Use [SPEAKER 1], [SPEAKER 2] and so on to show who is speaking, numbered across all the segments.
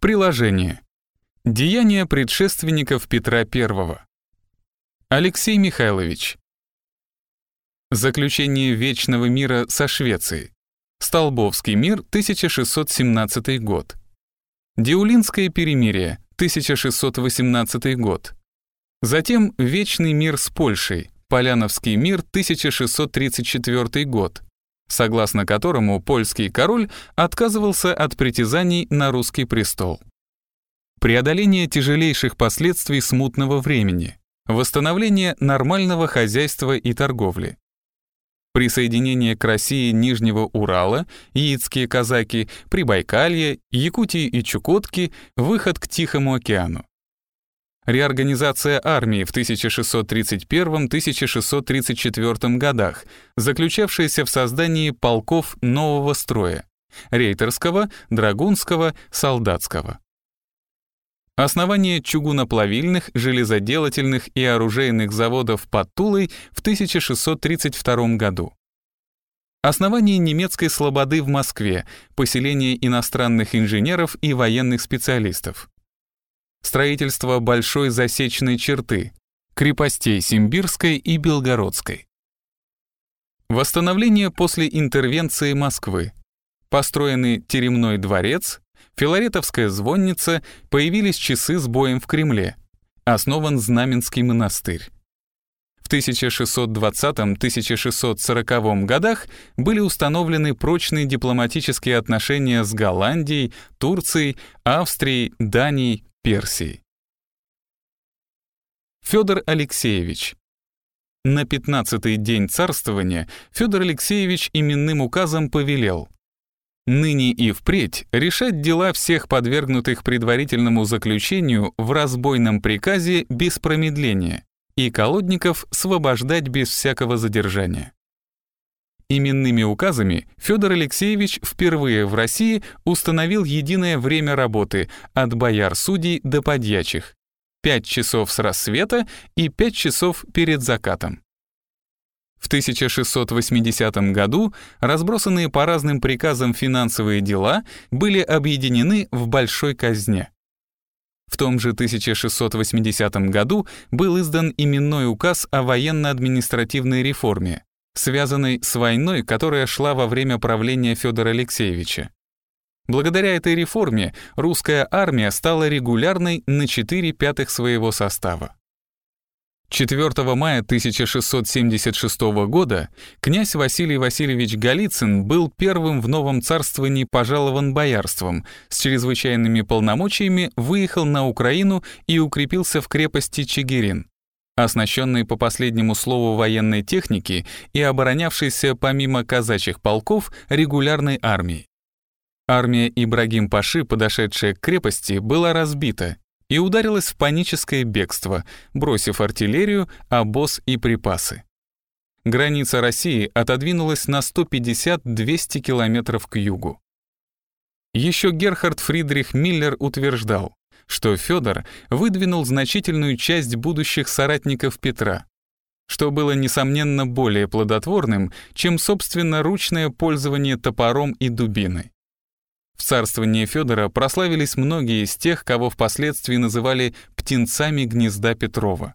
[SPEAKER 1] Приложение. Деяния предшественников Петра I. Алексей Михайлович. Заключение Вечного мира со Швецией. Столбовский мир, 1617 год. Диулинское перемирие, 1618 год. Затем Вечный мир с Польшей, Поляновский мир, 1634 год, согласно которому польский король отказывался от притязаний на русский престол. Преодоление тяжелейших последствий смутного времени, восстановление нормального хозяйства и торговли, присоединение к России Нижнего Урала, яицкие казаки, Прибайкалье, Якутии и Чукотки, выход к Тихому океану. Реорганизация армии в 1631-1634 годах, заключавшаяся в создании полков нового строя — рейтерского, драгунского, солдатского. Основание чугуноплавильных, железоделательных и оружейных заводов под Тулой в 1632 году. Основание немецкой слободы в Москве, поселение иностранных инженеров и военных специалистов. Строительство большой засечной черты, крепостей Симбирской и Белгородской. Восстановление после интервенции Москвы. Построенный Теремной дворец, Филаретовская звонница, появились часы с боем в Кремле. Основан Знаменский монастырь. В 1620-1640 годах были установлены прочные дипломатические отношения с Голландией, Турцией, Австрией, Данией, Персией. Федор Алексеевич. На 15-й день царствования Федор Алексеевич именным указом повелел ныне и впредь решать дела всех подвергнутых предварительному заключению в разбойном приказе без промедления и колодников освобождать без всякого задержания. Именными указами Федор Алексеевич впервые в России установил единое время работы от бояр-судей до подьячих — 5 часов с рассвета и 5 часов перед закатом. В 1680 году разбросанные по разным приказам финансовые дела были объединены в большой казне. В том же 1680 году был издан именной указ о военно-административной реформе, связанной с войной, которая шла во время правления Федора Алексеевича. Благодаря этой реформе русская армия стала регулярной на 4 пятых своего состава. 4 мая 1676 года князь Василий Васильевич Голицын был первым в новом царствовании пожалован боярством, с чрезвычайными полномочиями выехал на Украину и укрепился в крепости Чигирин, оснащенной по последнему слову военной техники и оборонявшейся помимо казачьих полков регулярной армией. Армия Ибрагим-Паши, подошедшая к крепости, была разбита, и ударилась в паническое бегство, бросив артиллерию, обоз и припасы. Граница России отодвинулась на 150-200 километров к югу. Еще Герхард Фридрих Миллер утверждал, что Федор выдвинул значительную часть будущих соратников Петра, что было, несомненно, более плодотворным, чем собственноручное пользование топором и дубиной. В царствовании Федора прославились многие из тех, кого впоследствии называли «птенцами гнезда Петрова».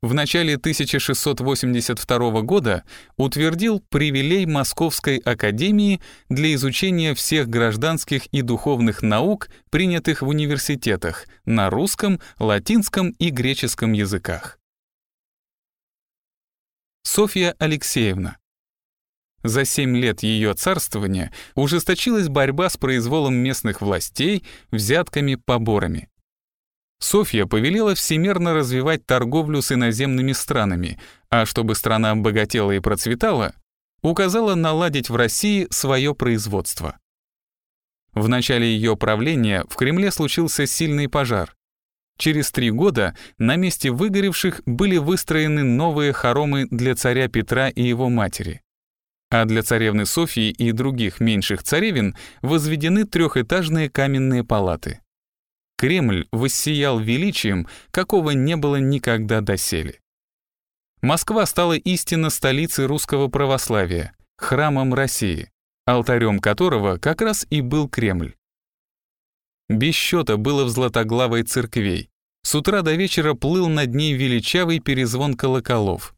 [SPEAKER 1] В начале 1682 года утвердил привилей Московской академии для изучения всех гражданских и духовных наук, принятых в университетах, на русском, латинском и греческом языках. Софья Алексеевна за семь лет ее царствования ужесточилась борьба с произволом местных властей, взятками, поборами. Софья повелела всемирно развивать торговлю с иноземными странами, а чтобы страна обогатела и процветала, указала наладить в России свое производство. В начале ее правления в Кремле случился сильный пожар. Через три года на месте выгоревших были выстроены новые хоромы для царя Петра и его матери а для царевны Софии и других меньших царевин возведены трехэтажные каменные палаты. Кремль воссиял величием, какого не было никогда доселе. Москва стала истинно столицей русского православия, храмом России, алтарем которого как раз и был Кремль. Без счета было в Златоглавой церквей. С утра до вечера плыл над ней величавый перезвон колоколов.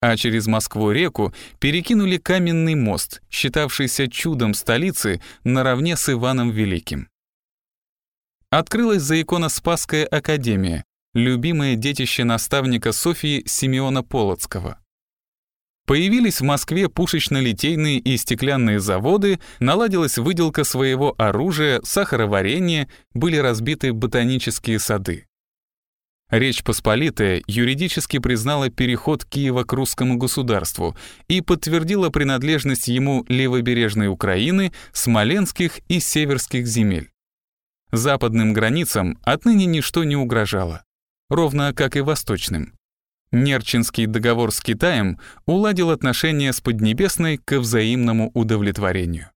[SPEAKER 1] А через Москву-реку перекинули каменный мост, считавшийся чудом столицы наравне с Иваном Великим. Открылась заиконо-спасская академия, любимое детище наставника Софии Симеона Полоцкого. Появились в Москве пушечно-литейные и стеклянные заводы, наладилась выделка своего оружия, сахароварение, были разбиты ботанические сады. Речь Посполитая юридически признала переход Киева к русскому государству и подтвердила принадлежность ему левобережной Украины, смоленских и северских земель. Западным границам отныне ничто не угрожало, ровно как и восточным. Нерчинский договор с Китаем уладил отношения с Поднебесной к взаимному удовлетворению.